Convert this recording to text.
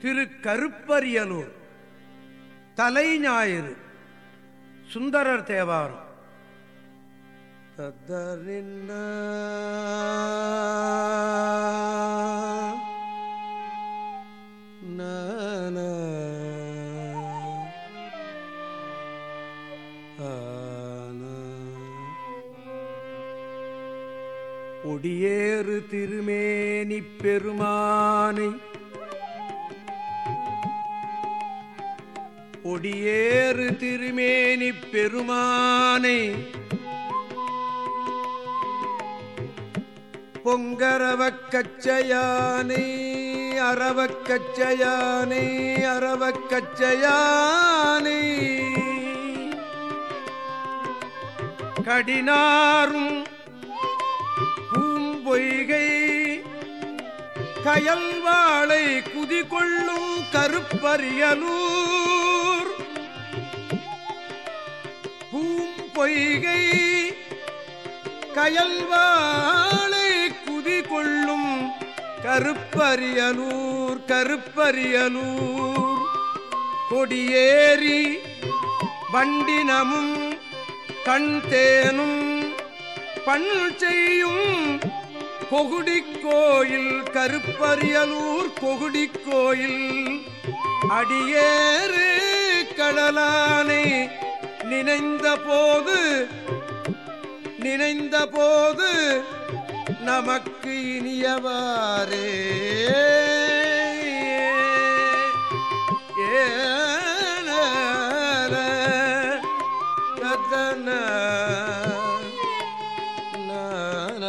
திரு கருப்பரியலூர் தலை ஞாயிறு சுந்தரர் தேவாரம் தத்தரின்ன ஒடியேறு திருமேனி பெருமானை ஒடியேறு திருமேனி பெருமானை. பொங்கரவக் கச்சையானை அறவக்கச்சையானை கடினாரும் பூம்பொய்கை கயல்வாளை குதிகொள்ளும் கருப்பரியலூர். பொய்கை கயல்வாளை குதி கொள்ளும் கருப்பரியலூர் கருப்பரியலூர். கொடியேறி வண்டினமும் கண் தேனும் பண் செய்யும் கொகுடிக் கோயில் கருப்பரியலூர் கொகுடிக் கோயில். அடியேறு கடலானை நினைந்த போது நினைந்த போது நமக்கு இனியவாரே ஏன தத்தன நான.